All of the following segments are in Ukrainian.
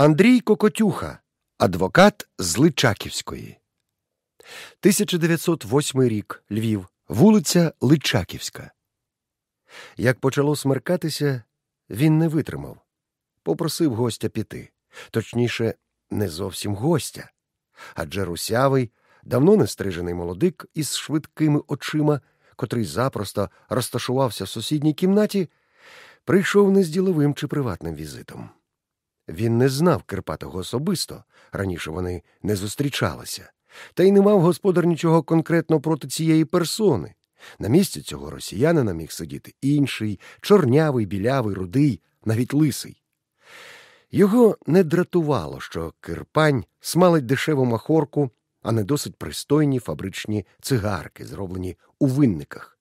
Андрій Кокотюха, адвокат з Личаківської. 1908 рік Львів, вулиця Личаківська. Як почало смеркатися, він не витримав. Попросив гостя піти. Точніше, не зовсім гостя. Адже русявий, давно не стрижений молодик із швидкими очима, котрий запросто розташувався в сусідній кімнаті, прийшов не з діловим чи приватним візитом. Він не знав Кирпатого особисто, раніше вони не зустрічалися, та й не мав господар нічого конкретно проти цієї персони. На місці цього росіянина міг сидіти інший, чорнявий, білявий, рудий, навіть лисий. Його не дратувало, що Кирпань смалить дешеву махорку, а не досить пристойні фабричні цигарки, зроблені у винниках.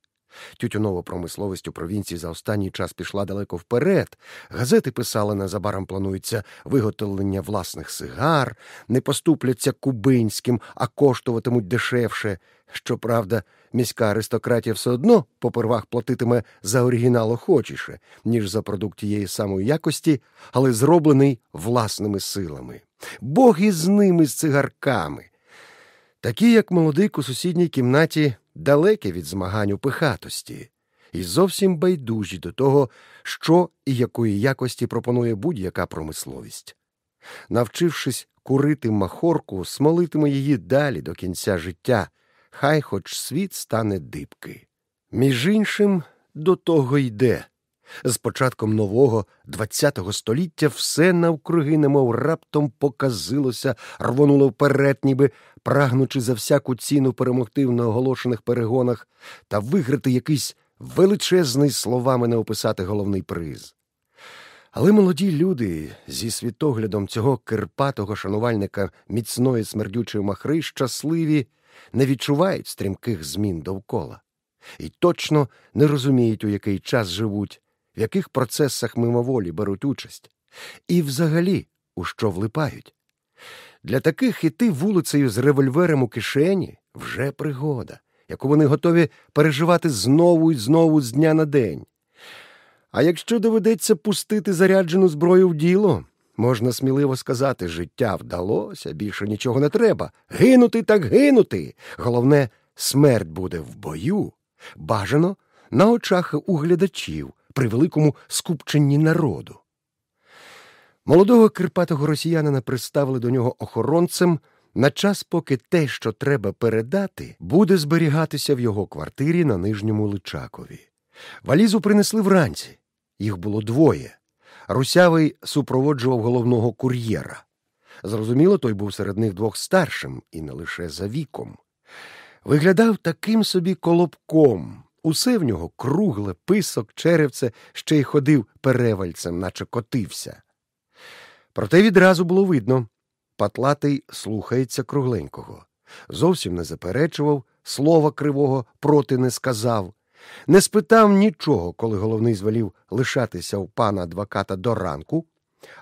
Тютюнова промисловість у провінції за останній час пішла далеко вперед. Газети писали незабаром планується виготовлення власних сигар, не поступляться кубинським, а коштуватимуть дешевше. Щоправда, міська аристократія все одно попервах платитиме за оригінал охочіше, ніж за продукт тієї самої якості, але зроблений власними силами. Бог із ними з цигарками. Такі, як молодик у сусідній кімнаті, далекі від змагань у пихатості, і зовсім байдужі до того, що і якої якості пропонує будь-яка промисловість. Навчившись курити махорку, смолитиме її далі до кінця життя, хай хоч світ стане дибки. Між іншим, до того йде. З початком нового ХХ століття все навкруги, немов раптом показилося, рвонуло вперед, ніби прагнучи за всяку ціну перемогти в неоголошених перегонах та виграти якийсь величезний словами не описати головний приз. Але молоді люди зі світоглядом цього кирпатого шанувальника міцної смердючої махри щасливі не відчувають стрімких змін довкола і точно не розуміють, у який час живуть в яких процесах мимоволі беруть участь, і взагалі у що влипають. Для таких іти вулицею з револьвером у кишені вже пригода, яку вони готові переживати знову і знову з дня на день. А якщо доведеться пустити заряджену зброю в діло, можна сміливо сказати, життя вдалося, більше нічого не треба. Гинути так гинути. Головне, смерть буде в бою, бажано на очах у глядачів, при великому скупченні народу. Молодого кирпатого росіянина приставили до нього охоронцем на час, поки те, що треба передати, буде зберігатися в його квартирі на нижньому Личакові. Валізу принесли вранці. Їх було двоє. Русявий супроводжував головного кур'єра. Зрозуміло, той був серед них двох старшим і не лише за віком. Виглядав таким собі колобком, Усе в нього кругле, писок, черевце, ще й ходив перевальцем, наче котився. Проте відразу було видно патлатий слухається кругленького. Зовсім не заперечував, слова кривого проти не сказав, не спитав нічого, коли головний звелів лишатися у пана адвоката до ранку,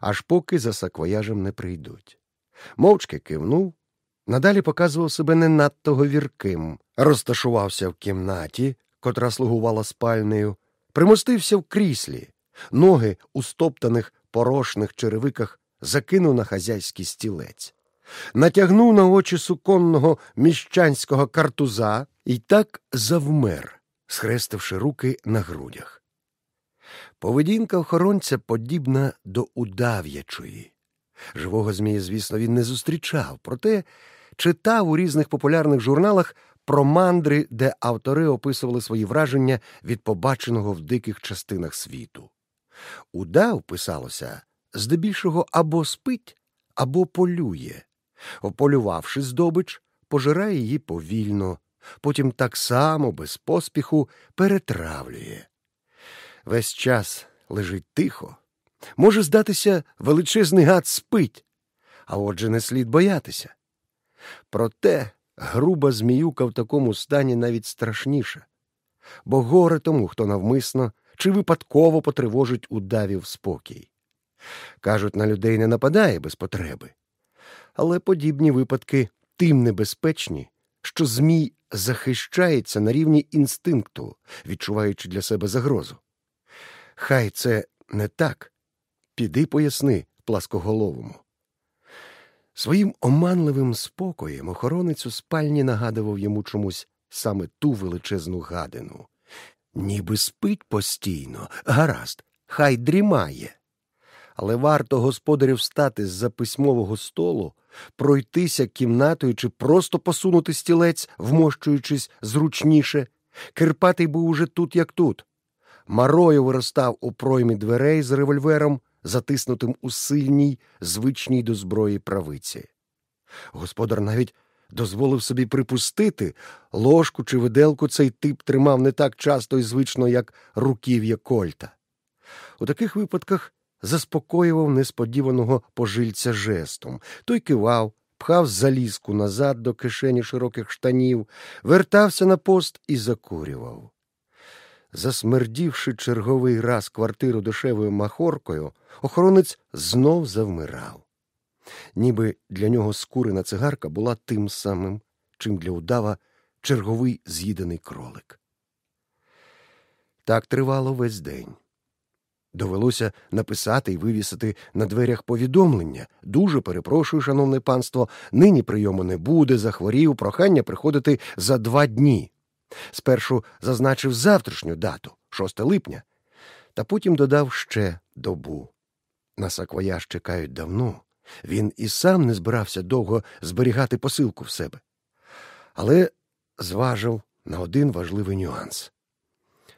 аж поки за саквояжем не прийдуть. Мовчки кивнув, надалі показував себе не надто говірким, розташувався в кімнаті, котра слугувала спальнею, примостився в кріслі, ноги у стоптаних порошних черевиках закинув на хазяйський стілець, натягнув на очі суконного міщанського картуза і так завмер, схрестивши руки на грудях. Поведінка охоронця подібна до удав'ячої. Живого Змія, звісно, він не зустрічав, проте читав у різних популярних журналах про мандри, де автори описували свої враження від побаченого в диких частинах світу. Удав писалося здебільшого або спить, або полює. Ополювавши здобич, пожирає її повільно, потім так само, без поспіху, перетравлює. Весь час лежить тихо. Може здатися, величезний гад спить, а отже не слід боятися. Проте груба зміюка в такому стані навіть страшніша, бо горе тому, хто навмисно чи випадково потривожить удавів спокій. Кажуть, на людей не нападає без потреби. Але подібні випадки тим небезпечні, що Змій захищається на рівні інстинкту, відчуваючи для себе загрозу. Хай це не так. Піди поясни пласкоголовому. Своїм оманливим спокоєм охоронець у спальні нагадував йому чомусь саме ту величезну гадину. Ніби спить постійно, гаразд, хай дрімає. Але варто господарю встати з за письмового столу, пройтися кімнатою чи просто посунути стілець, вмощуючись зручніше. Кирпатий був уже тут, як тут. Марою виростав у проймі дверей з револьвером, затиснутим у сильній, звичній до зброї правиці. Господар навіть дозволив собі припустити, ложку чи виделку цей тип тримав не так часто і звично, як руків'я кольта. У таких випадках заспокоював несподіваного пожильця жестом. Той кивав, пхав залізку назад до кишені широких штанів, вертався на пост і закурював. Засмердівши черговий раз квартиру дешевою махоркою, охоронець знов завмирав. Ніби для нього скурена цигарка була тим самим, чим для удава черговий з'їдений кролик. Так тривало весь день. Довелося написати і вивісити на дверях повідомлення. Дуже перепрошую, шановне панство, нині прийому не буде, захворів, прохання приходити за два дні. Спершу зазначив завтрашню дату, 6 липня, та потім додав ще добу. На саквояж чекають давно. Він і сам не збирався довго зберігати посилку в себе. Але зважив на один важливий нюанс.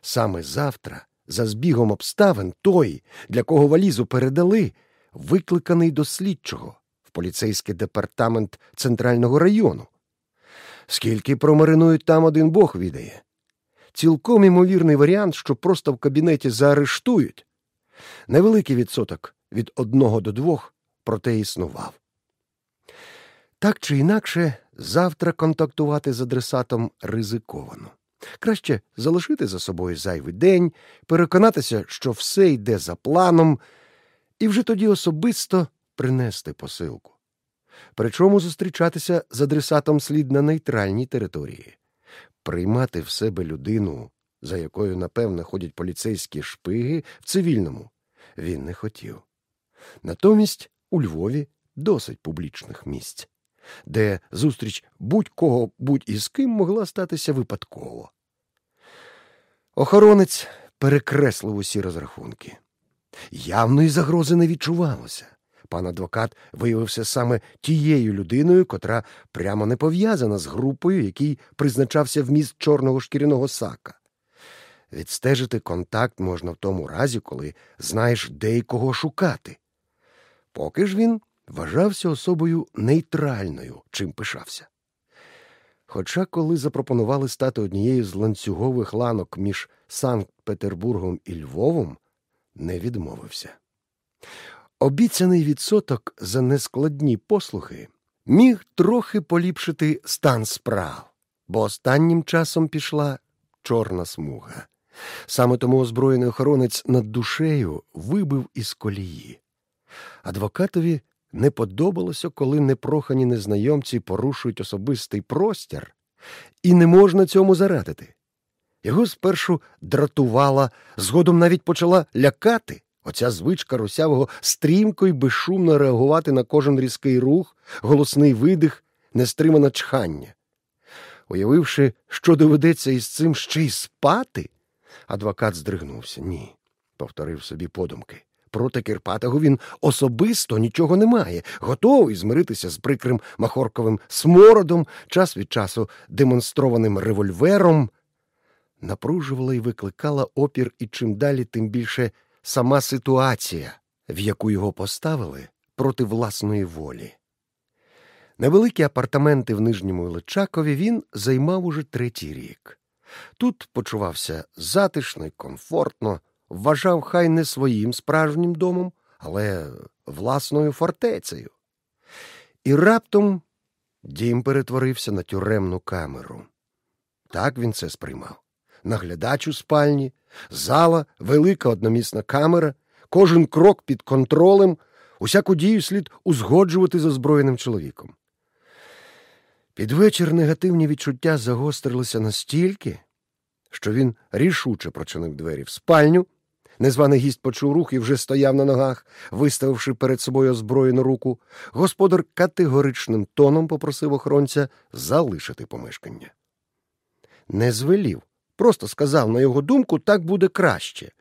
Саме завтра, за збігом обставин, той, для кого валізу передали, викликаний до слідчого в поліцейський департамент центрального району. Скільки промаринують там один бог відає. Цілком імовірний варіант, що просто в кабінеті заарештують. Невеликий відсоток від одного до двох проте існував. Так чи інакше, завтра контактувати з адресатом ризиковано. Краще залишити за собою зайвий день, переконатися, що все йде за планом, і вже тоді особисто принести посилку. Причому зустрічатися з адресатом слід на нейтральній території, приймати в себе людину, за якою, напевне, ходять поліцейські шпиги в цивільному, він не хотів. Натомість у Львові досить публічних місць, де зустріч будь-кого будь із ким могла статися випадково. Охоронець перекреслив усі розрахунки. Явної загрози не відчувалося. Пан адвокат виявився саме тією людиною, котра прямо не пов'язана з групою, який призначався вміст чорного шкіряного сака. Відстежити контакт можна в тому разі, коли знаєш, де й кого шукати. Поки ж він вважався особою нейтральною, чим пишався. Хоча, коли запропонували стати однією з ланцюгових ланок між Санкт Петербургом і Львовом, не відмовився. Обіцяний відсоток за нескладні послуги міг трохи поліпшити стан справ, бо останнім часом пішла чорна смуга. Саме тому озброєний охоронець над душею вибив із колії. Адвокатові не подобалося, коли непрохані незнайомці порушують особистий простір, і не можна цьому зарадити. Його спершу дратувала, згодом навіть почала лякати. Оця звичка русявого стрімко й безшумно реагувати на кожен різкий рух, голосний видих, нестримане чхання. Уявивши, що доведеться із цим ще й спати, адвокат здригнувся. Ні, повторив собі подумки. Проти Кирпатого він особисто нічого не має, готовий змиритися з прикрим махорковим смородом, час від часу демонстрованим револьвером. Напружувала і викликала опір, і чим далі, тим більше сама ситуація, в яку його поставили проти власної волі. Невеликі апартаменти в Нижньому Личакові він займав уже третій рік. Тут почувався затишно й комфортно, вважав хай не своїм справжнім домом, але власною фортецею. І раптом дім перетворився на тюремну камеру. Так він це сприймав. Наглядач у спальні, зала, велика одномісна камера, кожен крок під контролем, усяку дію слід узгоджувати з озброєним чоловіком. Під вечір негативні відчуття загострилися настільки, що він рішуче прочинив двері в спальню, Незваний гість почув рух і вже стояв на ногах, виставивши перед собою озброєну руку. Господар категоричним тоном попросив охоронця залишити помешкання. Не звелів, просто сказав, на його думку, так буде краще.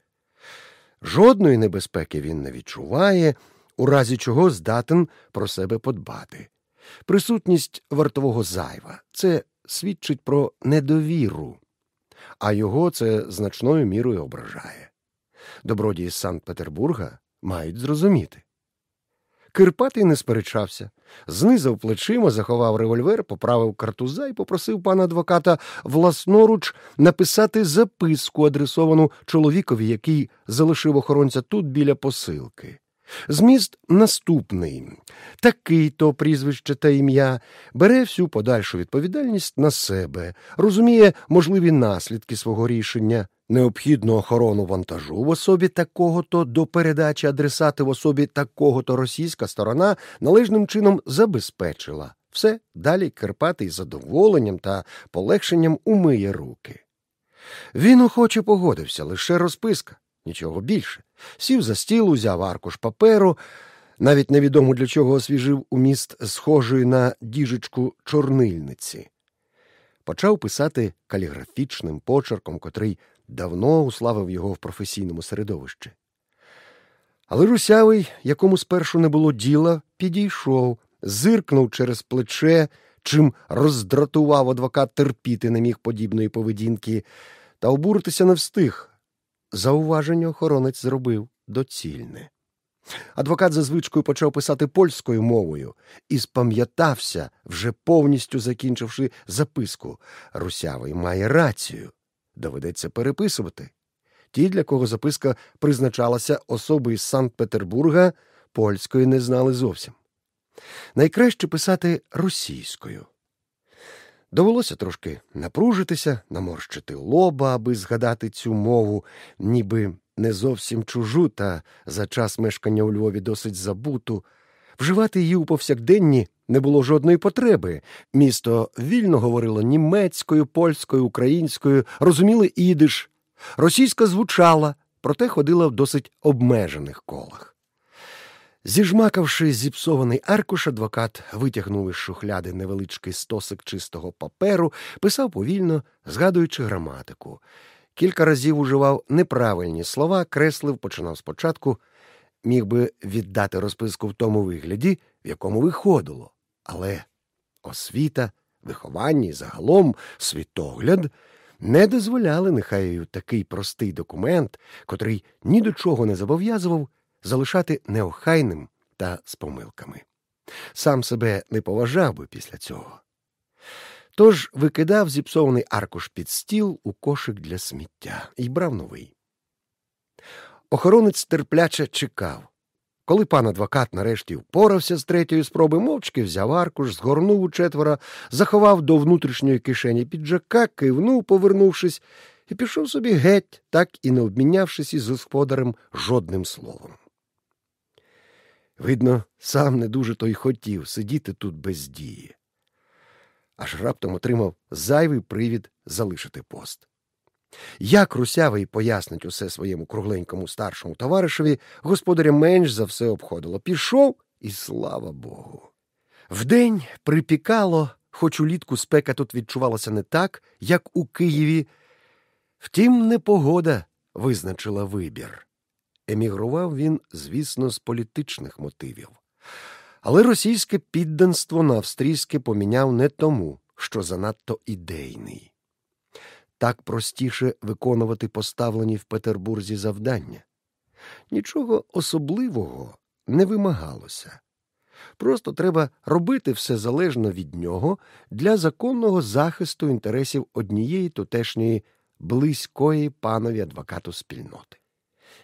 Жодної небезпеки він не відчуває, у разі чого здатен про себе подбати. Присутність вартового зайва це свідчить про недовіру, а його це значною мірою ображає. Добродії з Санкт Петербурга мають зрозуміти. Кирпатий не сперечався, знизав плечима, заховав револьвер, поправив картуза і попросив пана адвоката власноруч написати записку, адресовану чоловікові, який залишив охоронця тут біля посилки. Зміст наступний такий то прізвище та ім'я бере всю подальшу відповідальність на себе, розуміє можливі наслідки свого рішення, необхідну охорону вантажу в особі такого-то до передачі адресати в особі такого-то російська сторона належним чином забезпечила. Все далі Керпатий задоволенням та полегшенням умиє руки. Він охоче погодився, лише розписка нічого більше. Сів за стіл, узяв аркуш паперу, навіть невідомо для чого освіжив у міст схожої на діжечку чорнильниці. Почав писати каліграфічним почерком, котрий давно уславив його в професійному середовищі. Але русявий, якому спершу не було діла, підійшов, зиркнув через плече, чим роздратував адвокат терпіти не міг подібної поведінки, та обуритися не встиг. Зауваження охоронець зробив доцільне. Адвокат за звичкою почав писати польською мовою і спам'ятався, вже повністю закінчивши записку. Русявий має рацію. Доведеться переписувати. Ті, для кого записка призначалася особи із Санкт Петербурга, польської не знали зовсім. Найкраще писати російською. Довелося трошки напружитися, наморщити лоба, аби згадати цю мову, ніби не зовсім чужу, та за час мешкання у Львові досить забуту. Вживати її у повсякденні не було жодної потреби. Місто вільно говорило німецькою, польською, українською, розуміли ідиш. Російська звучала, проте ходила в досить обмежених колах. Зіжмакавши зіпсований аркуш, адвокат витягнув із шухляди невеличкий стосик чистого паперу, писав повільно, згадуючи граматику. Кілька разів уживав неправильні слова, креслив, починав спочатку, міг би віддати розписку в тому вигляді, в якому виходило. Але освіта, виховання і загалом світогляд не дозволяли нехай такий простий документ, котрий ні до чого не зобов'язував залишати неохайним та з помилками. Сам себе не поважав би після цього. Тож викидав зіпсований аркуш під стіл у кошик для сміття і брав новий. Охоронець терпляче чекав. Коли пан адвокат нарешті впорався з третьої спроби, мовчки взяв аркуш, згорнув у четверо, заховав до внутрішньої кишені піджака, кивнув, повернувшись, і пішов собі геть, так і не обмінявшись із господарем жодним словом. Видно, сам не дуже той хотів сидіти тут без дії. Аж раптом отримав зайвий привід залишити пост. Як русявий пояснить усе своєму кругленькому старшому товаришеві, господаря менш за все обходило. Пішов, і слава Богу. Вдень припікало, хоч улітку спека тут відчувалася не так, як у Києві. Втім, непогода визначила вибір. Емігрував він, звісно, з політичних мотивів. Але російське підданство на австрійське поміняв не тому, що занадто ідейний. Так простіше виконувати поставлені в Петербурзі завдання. Нічого особливого не вимагалося. Просто треба робити все залежно від нього для законного захисту інтересів однієї тутешньої близької панові адвокату спільноти.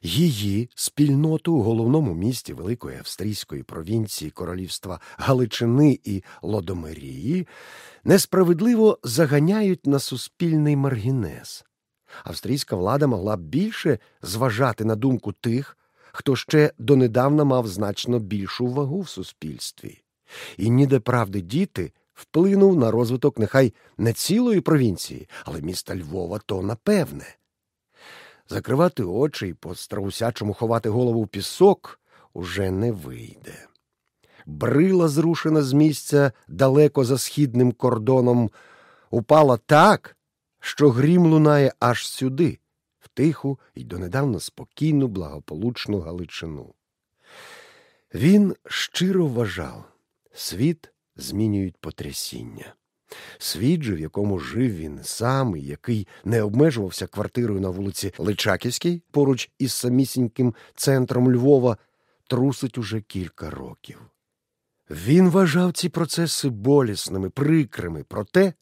Її спільноту у головному місті Великої австрійської провінції королівства Галичини і Лодомерії несправедливо заганяють на суспільний маргінез. Австрійська влада могла б більше зважати на думку тих, хто ще донедавна мав значно більшу вагу в суспільстві, і ніде правди діти вплинув на розвиток нехай не цілої провінції, але міста Львова то напевне. Закривати очі і по страусячому ховати голову в пісок уже не вийде. Брила, зрушена з місця далеко за східним кордоном, упала так, що грім лунає аж сюди, в тиху і донедавна спокійну, благополучну Галичину. Він щиро вважав світ змінюють потрясіння. Світ же, в якому жив він сам, який не обмежувався квартирою на вулиці Личаківській, поруч із самісіньким центром Львова, трусить уже кілька років. Він вважав ці процеси болісними, прикрими, проте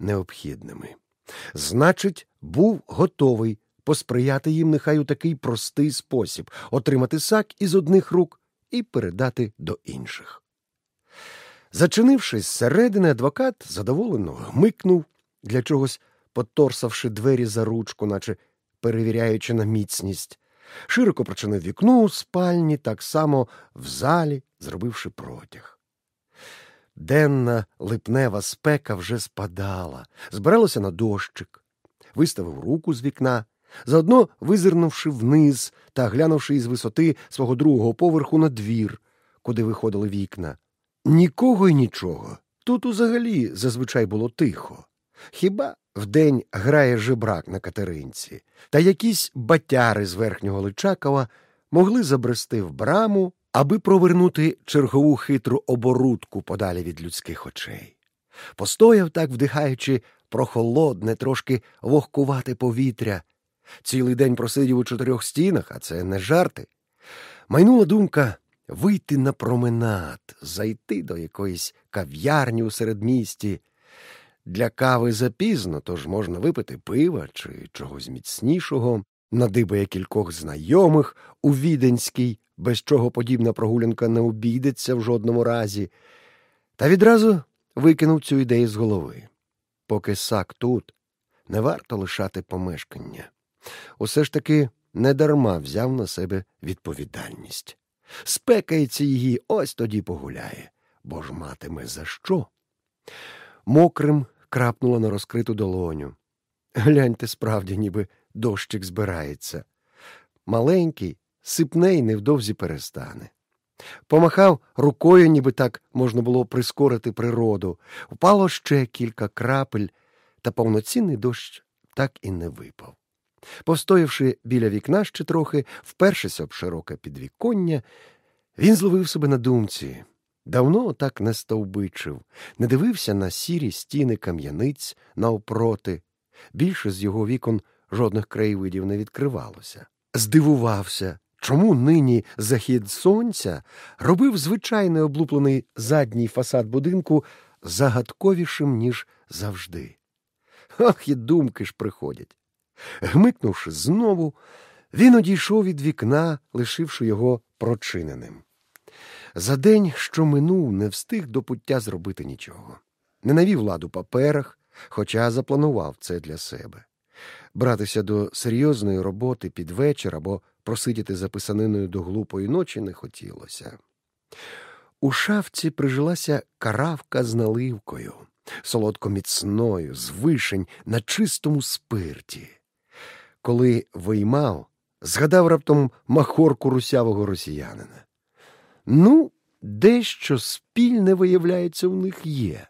необхідними. Значить, був готовий посприяти їм нехай у такий простий спосіб отримати сак із одних рук і передати до інших. Зачинившись зсередини, адвокат задоволено гмикнув, для чогось поторсавши двері за ручку, наче перевіряючи на міцність, широко прочинив вікно у спальні, так само в залі, зробивши протяг. Денна липнева спека вже спадала, збиралося на дощик, виставив руку з вікна, заодно визирнувши вниз та глянувши із висоти свого другого поверху на двір, куди виходили вікна. Нікого й нічого. Тут узагалі зазвичай було тихо. Хіба вдень грає жебрак на катеринці, та якісь батяри з верхнього Личакова могли забрести в браму, аби провернути чергову хитру оборудку подалі від людських очей. Постояв так, вдихаючи прохолодне, трошки вогкувате повітря. Цілий день просидів у чотирьох стінах, а це не жарти. Майнула думка вийти на променад, зайти до якоїсь кав'ярні у середмісті. Для кави запізно, тож можна випити пива чи чогось міцнішого, надибає кількох знайомих у віденській, без чого подібна прогулянка не обійдеться в жодному разі, та відразу викинув цю ідею з голови. Поки сак тут, не варто лишати помешкання. Усе ж таки недарма взяв на себе відповідальність. Спекається її, ось тоді погуляє, бо ж матиме за що. Мокрим крапнула на розкриту долоню. Гляньте, справді, ніби дощик збирається. Маленький, сипне й невдовзі перестане. Помахав рукою, ніби так можна було прискорити природу. Впало ще кілька крапель, та повноцінний дощ так і не випав. Постоявши біля вікна ще трохи, впершись об широке підвіконня, він зловив себе на думці. Давно так не стовбичив, не дивився на сірі стіни кам'яниць навпроти. Більше з його вікон жодних краєвидів не відкривалося. Здивувався, чому нині захід сонця робив звичайний облуплений задній фасад будинку загадковішим, ніж завжди. Ах, і думки ж приходять. Гмикнувши знову, він одійшов від вікна, лишивши його прочиненим. За день, що минув, не встиг до пуття зробити нічого. Не навів ладу паперах, хоча запланував це для себе. Братися до серйозної роботи під вечір або просидіти за писаниною до глупої ночі не хотілося. У шафці прижилася каравка з наливкою, солодко міцною, з вишень на чистому спирті. Коли виймав, згадав раптом махорку русявого росіянина. Ну, дещо спільне, виявляється, у них є.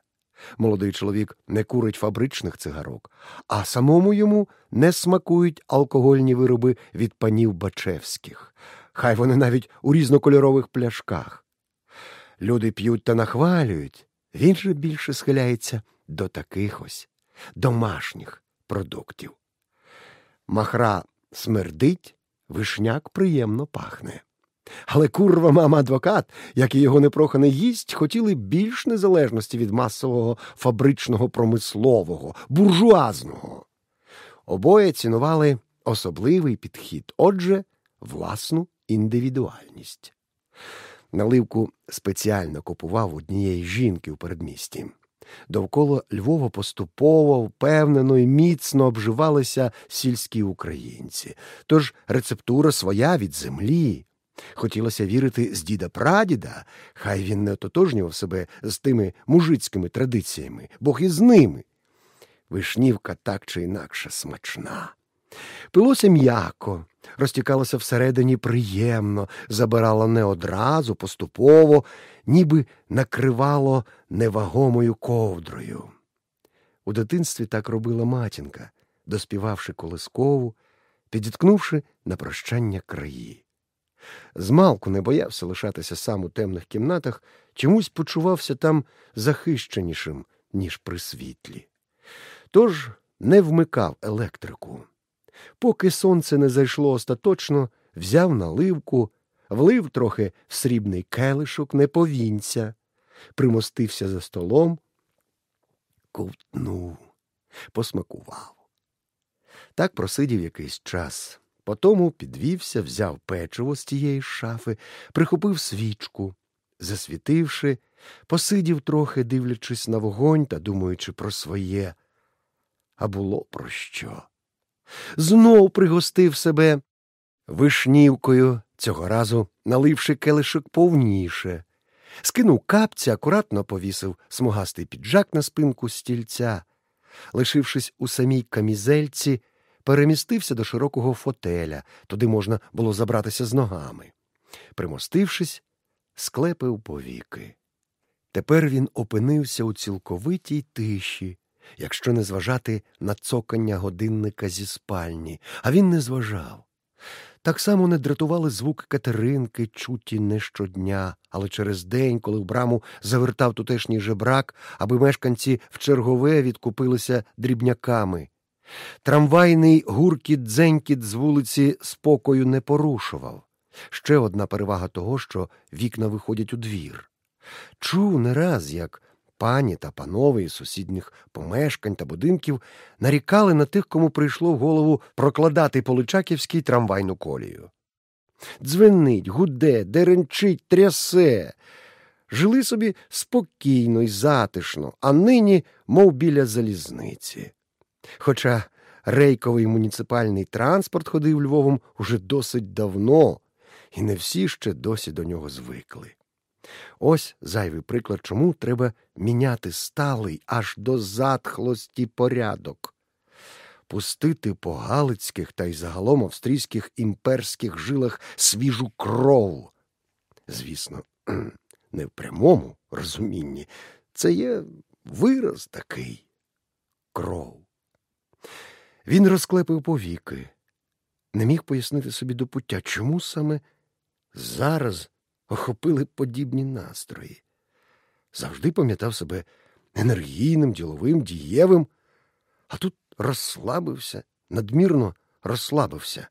Молодий чоловік не курить фабричних цигарок, а самому йому не смакують алкогольні вироби від панів Бачевських, хай вони навіть у різнокольорових пляшках. Люди п'ють та нахвалюють, він же більше схиляється до таких ось домашніх продуктів. Махра смердить, вишняк приємно пахне. Але курва мама адвокат, як і його непроханий гість, хотіли більш незалежності від масового фабричного промислового, буржуазного. Обоє цінували особливий підхід, отже, власну індивідуальність. Наливку спеціально купував однієї жінки у передмісті. Довкола Львова поступово, впевнено і міцно обживалися сільські українці. Тож рецептура своя від землі. Хотілося вірити з діда прадіда, хай він не ототожнював себе з тими мужицькими традиціями, Бог із ними. Вишнівка так чи інакше смачна. Пилося м'яко, розтікалося всередині приємно, забирало не одразу, поступово, ніби накривало невагомою ковдрою. У дитинстві так робила матінка, доспівавши колискову, підіткнувши на прощання краї. Змалку не боявся лишатися сам у темних кімнатах, чомусь почувався там захищенішим, ніж при світлі. Тож не вмикав електрику. Поки сонце не зайшло остаточно, взяв наливку, влив трохи в срібний келишок, не повінця, примостився за столом, ковтнув, посмакував. Так просидів якийсь час. Потому підвівся, взяв печиво з тієї шафи, прихопив свічку, засвітивши, посидів трохи, дивлячись на вогонь та думаючи про своє. А було про що? Знов пригостив себе вишнівкою, цього разу наливши келишок повніше, скинув капця, акуратно повісив смугастий піджак на спинку стільця, лишившись у самій камізельці перемістився до широкого фотеля, туди можна було забратися з ногами. Примостившись, склепив повіки. Тепер він опинився у цілковитій тиші, якщо не зважати на цокання годинника зі спальні, а він не зважав. Так само не дратували звуки Катеринки, чуті не щодня, але через день, коли в браму завертав тутешній жебрак, аби мешканці в чергове відкупилися дрібняками. Трамвайний гуркіт дзенькіт з вулиці спокою не порушував. Ще одна перевага того, що вікна виходять у двір. Чув не раз, як пані та панове із сусідніх помешкань та будинків нарікали на тих, кому прийшло в голову прокладати Поличаківський трамвайну колію. Дзвенить, гуде, деренчить, трясе. Жили собі спокійно й затишно, а нині, мов біля залізниці. Хоча рейковий муніципальний транспорт ходив Львовом уже досить давно, і не всі ще досі до нього звикли. Ось зайвий приклад, чому треба міняти сталий аж до затхлості порядок, пустити по галицьких та й загалом австрійських імперських жилах свіжу кров. Звісно, не в прямому розумінні, це є вираз такий кров. Він розклепив повіки, не міг пояснити собі до пуття, чому саме зараз охопили подібні настрої. Завжди пам'ятав себе енергійним, діловим, дієвим, а тут розслабився, надмірно розслабився.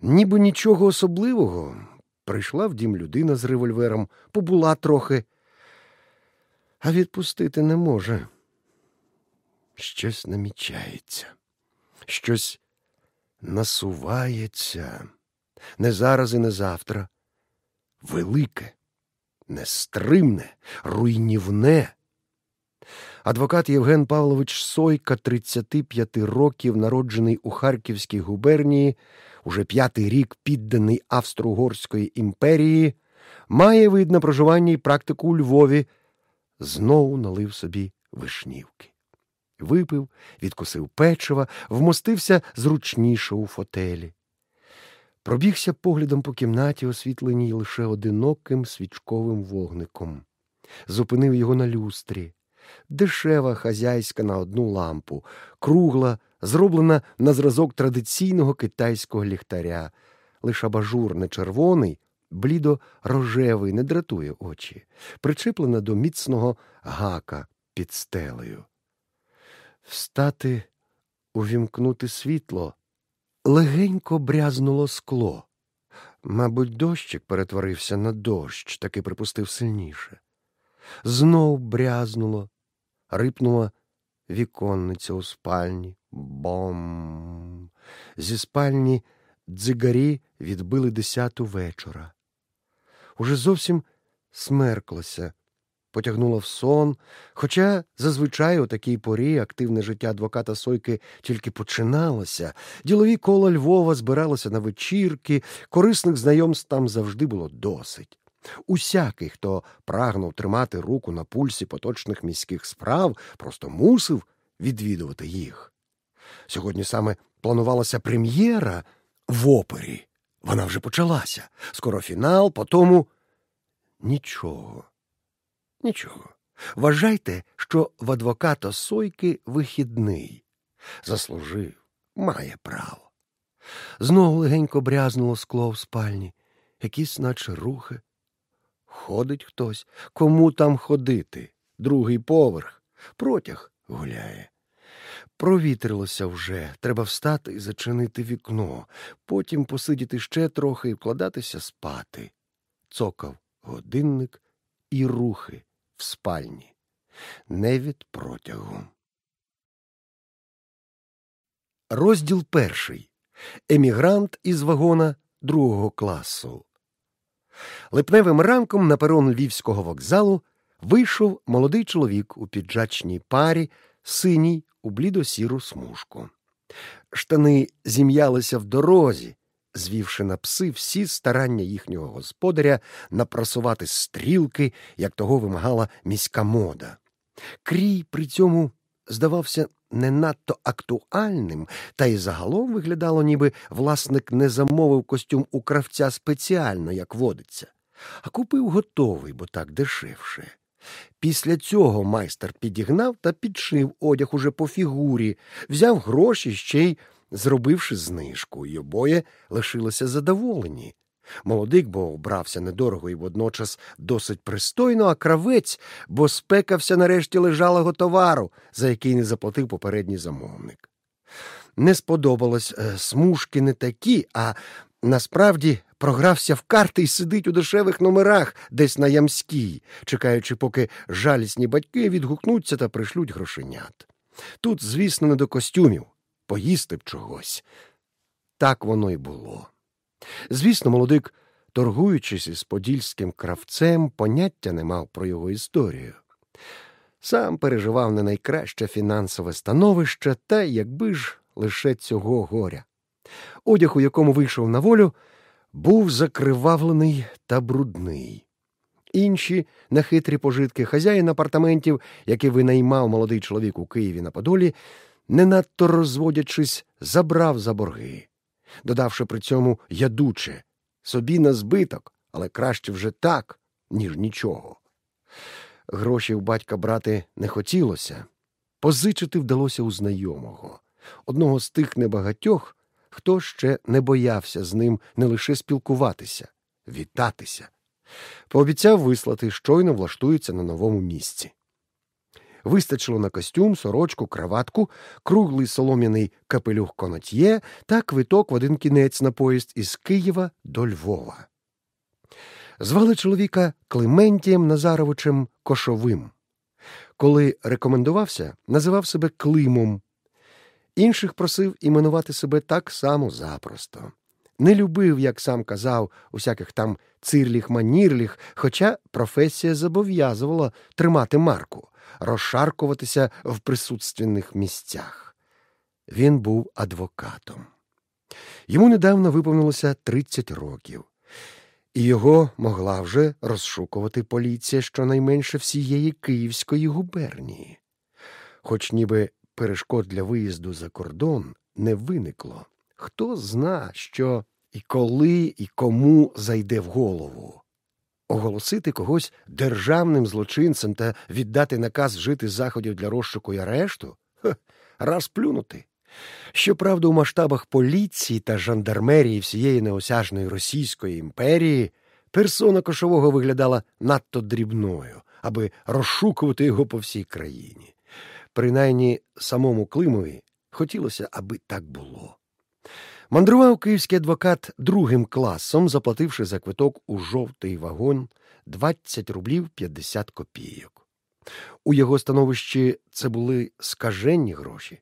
Ніби нічого особливого. Прийшла в дім людина з револьвером, побула трохи, а відпустити не може. Щось намічається щось насувається не зараз і не завтра. Велике, нестримне, руйнівне. Адвокат Євген Павлович Сойка, 35 років, народжений у Харківській губернії, уже п'ятий рік підданий Австро-Угорської імперії, має вид на проживання і практику у Львові, знову налив собі вишнівки. Випив, відкусив печива, вмостився зручніше у фотелі. Пробігся поглядом по кімнаті, освітленій лише одиноким свічковим вогником. Зупинив його на люстрі. Дешева хазяйська на одну лампу, кругла, зроблена на зразок традиційного китайського ліхтаря. Лише абажур не червоний, блідо рожевий, не дратує очі, причеплена до міцного гака під стелею встати, увімкнути світло. Легенько брязнуло скло. Мабуть, дощик перетворився на дощ, таки припустив сильніше. Знов брязнуло, рипнула віконниця у спальні. Бом. Зі спальні дзигарі відбили десяту вечора. Уже зовсім смерклося потягнуло в сон. Хоча зазвичай у такій порі активне життя адвоката Сойки тільки починалося, ділові кола Львова збиралися на вечірки, корисних знайомств там завжди було досить. Усякий, хто прагнув тримати руку на пульсі поточних міських справ, просто мусив відвідувати їх. Сьогодні саме планувалася прем'єра в опері. Вона вже почалася. Скоро фінал, по тому нічого. Нічого. Вважайте, що в адвоката Сойки вихідний. Заслужив, має право. Знову легенько брязнуло скло в спальні, якісь, наче рухи. Ходить хтось, кому там ходити? Другий поверх, протяг гуляє. Провітрилося вже, треба встати і зачинити вікно, потім посидіти ще трохи і вкладатися спати. Цокав годинник і рухи спальні, не від протягу. Розділ перший. Емігрант із вагона другого класу. Липневим ранком на перон Львівського вокзалу вийшов молодий чоловік у піджачній парі, синій у блідо-сіру смужку. Штани зім'ялися в дорозі, звівши на пси всі старання їхнього господаря напрасувати стрілки, як того вимагала міська мода. Крій при цьому здавався не надто актуальним, та й загалом виглядало, ніби власник не замовив костюм у кравця спеціально, як водиться, а купив готовий, бо так дешевше. Після цього майстер підігнав та підшив одяг уже по фігурі, взяв гроші ще й зробивши знижку, і обоє лишилися задоволені. Молодик, бо обрався недорого і водночас досить пристойно, а кравець, бо спекався нарешті лежалого товару, за який не заплатив попередній замовник. Не сподобалось е, смужки не такі, а насправді програвся в карти і сидить у дешевих номерах десь на ямській, чекаючи, поки жалісні батьки відгукнуться та пришлють грошенят. Тут, звісно, не до костюмів, поїсти б чогось. Так воно й було. Звісно, молодик, торгуючись із подільським кравцем, поняття не мав про його історію. Сам переживав не найкраще фінансове становище, та якби ж лише цього горя. Одяг, у якому вийшов на волю, був закривавлений та брудний. Інші нехитрі пожитки хазяїн апартаментів, які винаймав молодий чоловік у Києві на Подолі, не надто розводячись, забрав за борги, додавши при цьому ядуче собі на збиток, але краще вже так, ніж нічого. Гроші в батька брати не хотілося, позичити вдалося у знайомого, одного з тих небагатьох, хто ще не боявся з ним не лише спілкуватися, вітатися. Пообіцяв вислати, щойно влаштується на новому місці. Вистачило на костюм, сорочку, краватку, круглий солом'яний капелюх конотьє та квиток в один кінець на поїзд із Києва до Львова. Звали чоловіка Клементієм Назаровичем Кошовим. Коли рекомендувався, називав себе Климом. Інших просив іменувати себе так само запросто. Не любив, як сам казав, усяких там цирліх манірліх, хоча професія зобов'язувала тримати марку, розшаркуватися в присутственних місцях. Він був адвокатом. Йому недавно виповнилося 30 років, і його могла вже розшукувати поліція щонайменше всієї Київської губернії. Хоч ніби перешкод для виїзду за кордон не виникло. Хто зна, що і коли, і кому зайде в голову. Оголосити когось державним злочинцем та віддати наказ вжити заходів для розшуку і арешту? Ха, раз плюнути. Щоправда, у масштабах поліції та жандармерії всієї неосяжної Російської імперії персона кошового виглядала надто дрібною, аби розшукувати його по всій країні. Принаймні самому Климові хотілося, аби так було. Мандрував київський адвокат другим класом, заплативши за квиток у жовтий вагон 20 рублів 50 копійок. У його становищі це були скаженні гроші.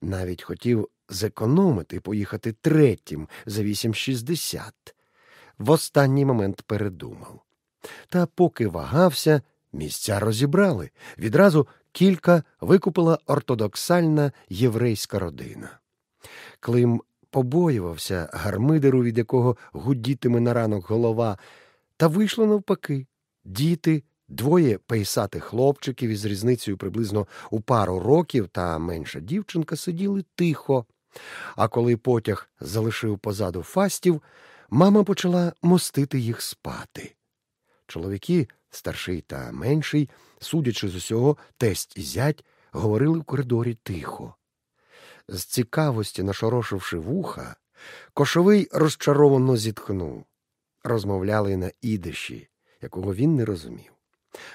Навіть хотів зекономити поїхати третім за 8,60. В останній момент передумав. Та поки вагався, місця розібрали. Відразу кілька викупила ортодоксальна єврейська родина. Клим побоювався гармидеру, від якого гудітиме на ранок голова, та вийшло навпаки діти Двоє пейсатих хлопчиків із різницею приблизно у пару років та менша дівчинка сиділи тихо. А коли потяг залишив позаду фастів, мама почала мостити їх спати. Чоловіки, старший та менший, судячи з усього, тесть і зять, говорили в коридорі тихо. З цікавості, нашорошивши вуха, кошовий розчаровано зітхнув. Розмовляли на ідиші, якого він не розумів.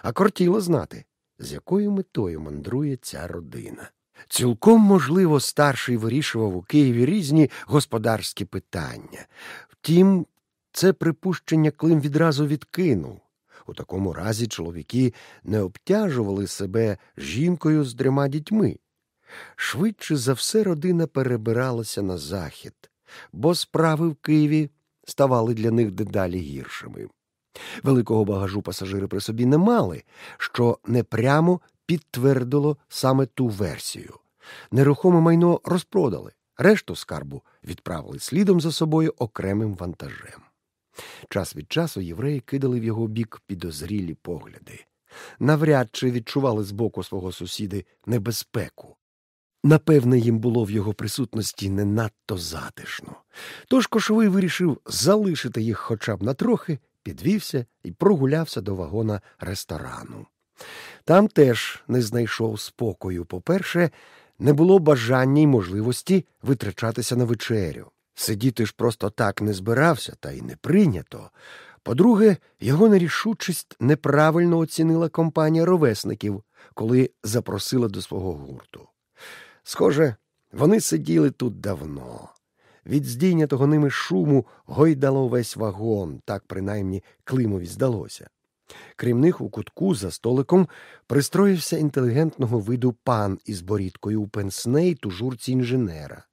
А кортіло знати, з якою метою мандрує ця родина. Цілком, можливо, старший вирішував у Києві різні господарські питання. Втім, це припущення Клим відразу відкинув. У такому разі чоловіки не обтяжували себе жінкою з трьома дітьми. Швидше за все родина перебиралася на захід, бо справи в Києві ставали для них дедалі гіршими. Великого багажу пасажири при собі не мали, що непрямо підтвердило саме ту версію. Нерухоме майно розпродали, решту скарбу відправили слідом за собою окремим вантажем. Час від часу євреї кидали в його бік підозрілі погляди. Навряд чи відчували з боку свого сусіди небезпеку. Напевне, їм було в його присутності не надто затишно. Тож кошовий вирішив залишити їх хоча б на трохи, підвівся і прогулявся до вагона ресторану. Там теж не знайшов спокою. По-перше, не було бажання й можливості витрачатися на вечерю. Сидіти ж просто так не збирався, та й не прийнято. По-друге, його нерішучість неправильно оцінила компанія ровесників, коли запросила до свого гурту. Схоже, вони сиділи тут давно. Від здійнятого ними шуму гойдало весь вагон, так принаймні Климові здалося. Крім них, у кутку за столиком пристроївся інтелігентного виду пан із борідкою у пенсне й тужурці інженера.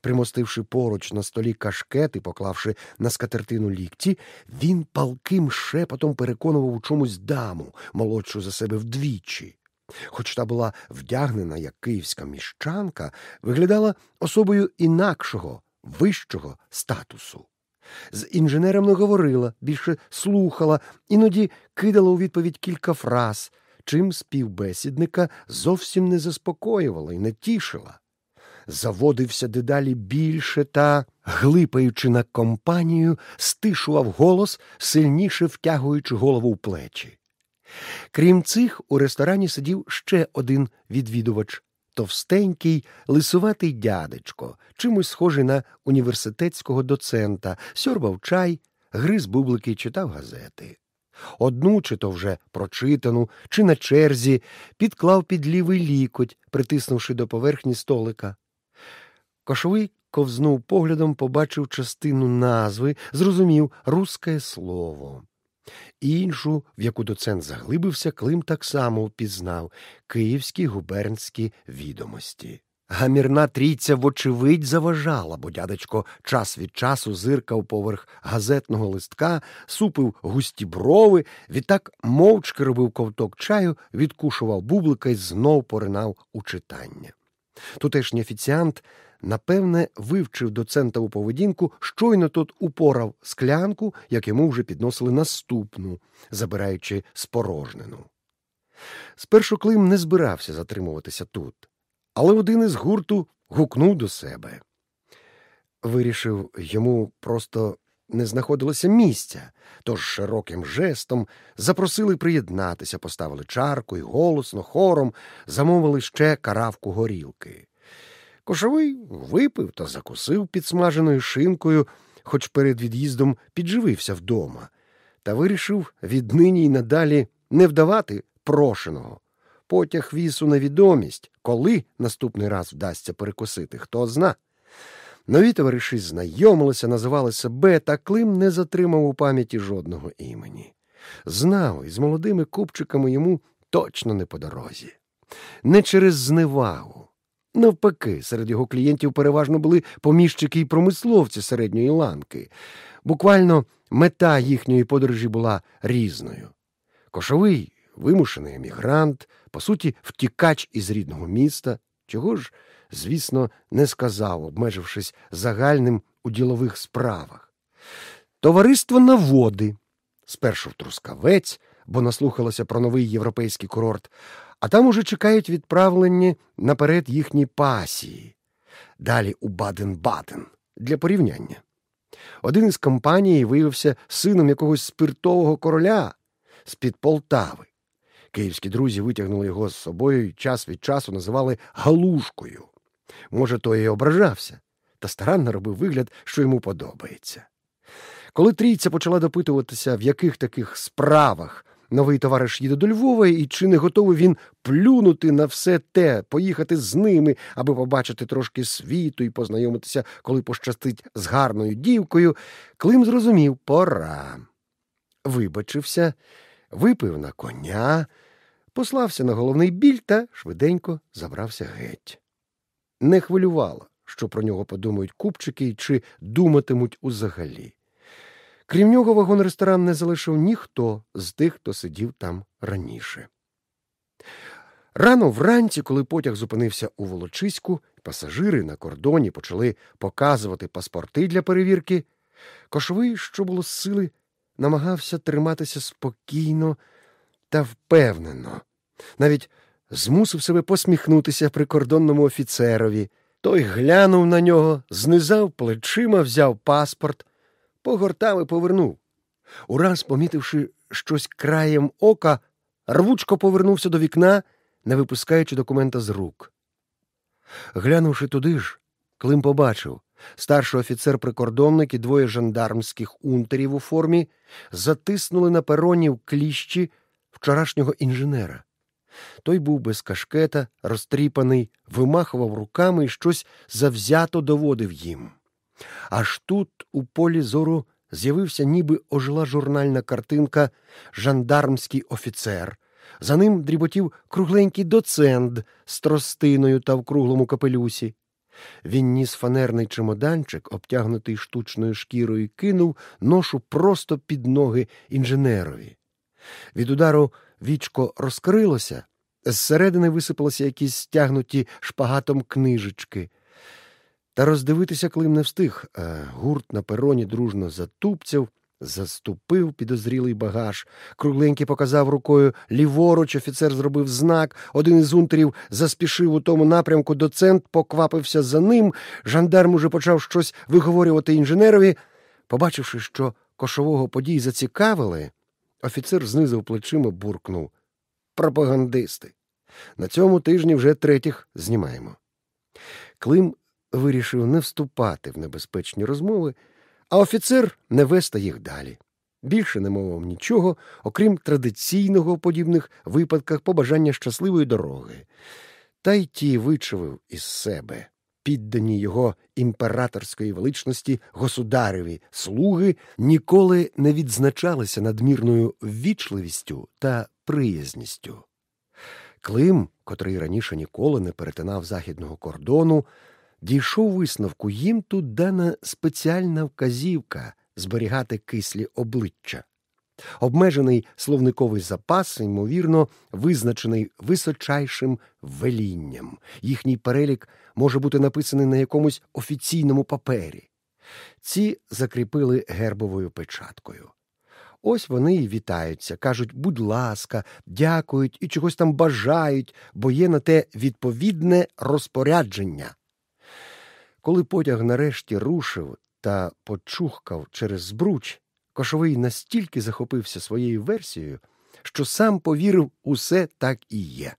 Примостивши поруч на столі кашкет і поклавши на скатертину лікті, він палким шепотом переконував у чомусь даму, молодшу за себе вдвічі. Хоч та була вдягнена, як київська міщанка, виглядала особою інакшого, вищого статусу. З інженером не говорила, більше слухала, іноді кидала у відповідь кілька фраз, чим співбесідника зовсім не заспокоювала і не тішила. Заводився дедалі більше та, глипаючи на компанію, стишував голос, сильніше втягуючи голову в плечі. Крім цих, у ресторані сидів ще один відвідувач товстенький, лисуватий дядечко, чимось схожий на університетського доцента, сьорбав чай, гриз бублики і читав газети. Одну, чи то вже прочитану, чи на черзі, підклав під лівий лікоть, притиснувши до поверхні столика. Кошовий ковзнув поглядом, побачив частину назви, зрозумів русське слово. Іншу, в яку доцент заглибився, Клим так само впізнав київські губернські відомості. Гамірна трійця, вочевидь, заважала, бо дядечко час від часу зиркав поверх газетного листка, супив густі брови, відтак мовчки робив ковток чаю, відкушував бублика і знов поринав у читання. Тутешній офіціант напевне, вивчив доцентову поведінку, щойно тот упорав склянку, як йому вже підносили наступну, забираючи спорожнену. Спершу Клим не збирався затримуватися тут, але один із гурту гукнув до себе. Вирішив, йому просто не знаходилося місця, тож широким жестом запросили приєднатися, поставили чарку і голосно, хором замовили ще каравку горілки. Кошовий випив та закусив підсмаженою шинкою, хоч перед від'їздом підживився вдома, та вирішив віднині й надалі не вдавати прошеного. Потяг вісу на відомість, коли наступний раз вдасться перекусити, хто зна. Нові товариші знайомилися, називали себе, та Клим не затримав у пам'яті жодного імені. Знав, і з молодими купчиками йому точно не по дорозі. Не через зневагу, Навпаки, серед його клієнтів переважно були поміщики і промисловці середньої ланки. Буквально мета їхньої подорожі була різною. Кошовий вимушений емігрант, по суті, втікач із рідного міста, чого ж, звісно, не сказав, обмежившись загальним у ділових справах. Товариство на води. Спершу в Трускавець, бо наслухалася про новий європейський курорт, а там уже чекають відправлені наперед їхні пасії. Далі у Баден-Баден для порівняння. Один із компаній виявився сином якогось спиртового короля з під Полтави. Київські друзі витягнули його з собою і час від часу називали Галушкою. Може, той і ображався, та старанно робив вигляд, що йому подобається. Коли трійця почала допитуватися, в яких таких справах новий товариш їде до Львова, і чи не готовий він плюнути на все те, поїхати з ними, аби побачити трошки світу і познайомитися, коли пощастить з гарною дівкою, Клим зрозумів пора. Вибачився, випив на коня, послався на головний біль та швиденько забрався геть. Не хвилювало, що про нього подумають купчики і чи думатимуть узагалі. Крім нього, вагон ресторан не залишив ніхто з тих, хто сидів там раніше. Рано вранці, коли потяг зупинився у Волочиську, пасажири на кордоні почали показувати паспорти для перевірки, кошовий, що було з сили, намагався триматися спокійно та впевнено, навіть змусив себе посміхнутися прикордонному офіцерові. Той глянув на нього, знизав плечима, взяв паспорт погортав і повернув. Ураз, помітивши щось краєм ока, рвучко повернувся до вікна, не випускаючи документа з рук. Глянувши туди ж, Клим побачив старший офіцер прикордонник і двоє жандармських унтерів у формі затиснули на пероні в кліщі вчорашнього інженера. Той був без кашкета, розтріпаний, вимахував руками і щось завзято доводив їм. Аж тут, у полі зору, з'явився ніби ожила журнальна картинка жандармський офіцер. За ним дріботів кругленький доцент з тростиною та в круглому капелюсі. Він ніс фанерний чемоданчик, обтягнутий штучною шкірою, кинув ношу просто під ноги інженерові. Від удару вічко розкрилося, зсередини висипалися якісь стягнуті шпагатом книжечки. Та роздивитися Клим не встиг. а Гурт на пероні дружно затупцяв, заступив підозрілий багаж. Кругленький показав рукою ліворуч, офіцер зробив знак. Один із унтерів заспішив у тому напрямку, доцент поквапився за ним. Жандарм уже почав щось виговорювати інженерові. Побачивши, що кошового подій зацікавили, офіцер знизив плечима, буркнув Пропагандисти. На цьому тижні вже третіх знімаємо. Клим вирішив не вступати в небезпечні розмови, а офіцер не вести їх далі. Більше не мовив нічого, окрім традиційного в подібних випадках побажання щасливої дороги. Та й ті вичавив із себе. Піддані його імператорської величності государеві слуги ніколи не відзначалися надмірною ввічливістю та приязністю. Клим, котрий раніше ніколи не перетинав західного кордону, дійшов висновку їм тут дана спеціальна вказівка зберігати кислі обличчя. Обмежений словниковий запас, ймовірно, визначений височайшим велінням. Їхній перелік може бути написаний на якомусь офіційному папері. Ці закріпили гербовою печаткою. Ось вони і вітаються, кажуть, будь ласка, дякують і чогось там бажають, бо є на те відповідне розпорядження. Коли потяг нарешті рушив та почухкав через збруч, кошовий настільки захопився своєю версією, що сам повірив, усе так і є.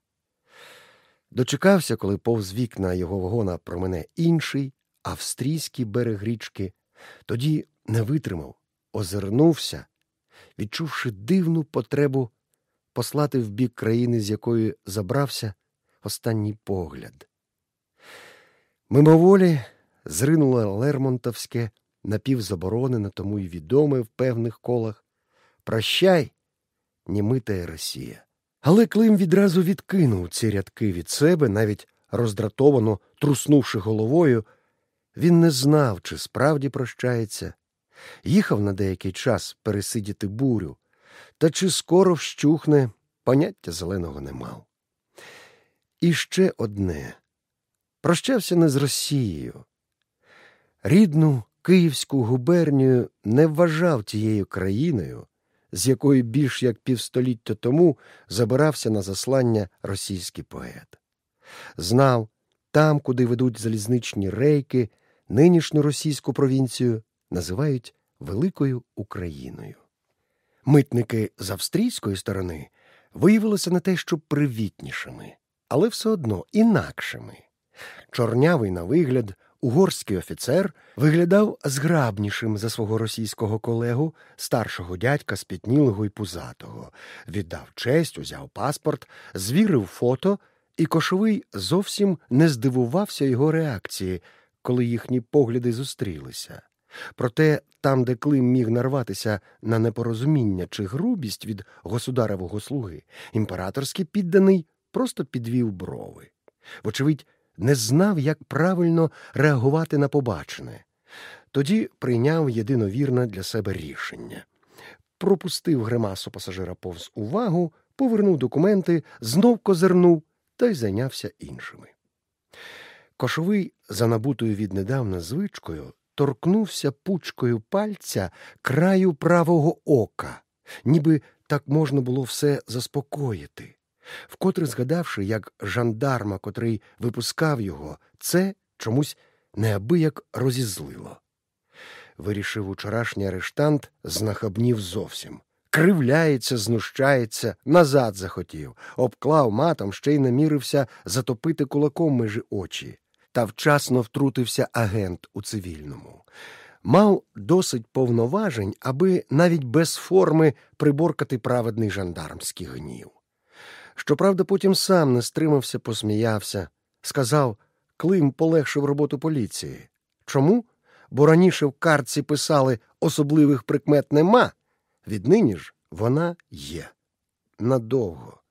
Дочекався, коли повз вікна його вагона промене інший, австрійський берег річки, тоді не витримав, озирнувся, відчувши дивну потребу послати в бік країни, з якої забрався останній погляд. Мимоволі зринуло Лермонтовське, напівзаборонене, тому й відоме в певних колах. Прощай, німитая Росія. Але Клим відразу відкинув ці рядки від себе, навіть роздратовано труснувши головою. Він не знав, чи справді прощається. Їхав на деякий час пересидіти бурю, та чи скоро вщухне, поняття зеленого не мав. І ще одне прощався не з Росією, Рідну Київську губернію не вважав тією країною, з якої більш як півстоліття тому забирався на заслання російський поет. Знав, там, куди ведуть залізничні рейки, нинішню російську провінцію називають Великою Україною. Митники з австрійської сторони виявилися не те, що привітнішими, але все одно інакшими. Чорнявий на вигляд, угорський офіцер виглядав зграбнішим за свого російського колегу, старшого дядька спітнілого і пузатого, віддав честь, узяв паспорт, звірив фото, і кошовий зовсім не здивувався його реакції, коли їхні погляди зустрілися. Проте там, де Клим міг нарватися на непорозуміння чи грубість від государевого слуги, імператорський підданий просто підвів брови. Вочевидь, не знав, як правильно реагувати на побачене. Тоді прийняв єдиновірне для себе рішення. Пропустив гримасу пасажира повз увагу, повернув документи, знов козирнув та й зайнявся іншими. Кошовий, за набутою віднедавна звичкою, торкнувся пучкою пальця краю правого ока, ніби так можна було все заспокоїти. Вкотре згадавши, як жандарма, котрий випускав його, це чомусь неабияк розізлило. Вирішив учорашній арештант, знахабнів зовсім. Кривляється, знущається, назад захотів, обклав матом, ще й намірився затопити кулаком межі очі, та вчасно втрутився агент у цивільному. Мав досить повноважень, аби навіть без форми приборкати праведний жандармський гнів. Щоправда, потім сам не стримався, посміявся, сказав Клим полегшив роботу поліції. Чому? Бо раніше в картці писали особливих прикмет нема, віднині ж вона є. Надовго,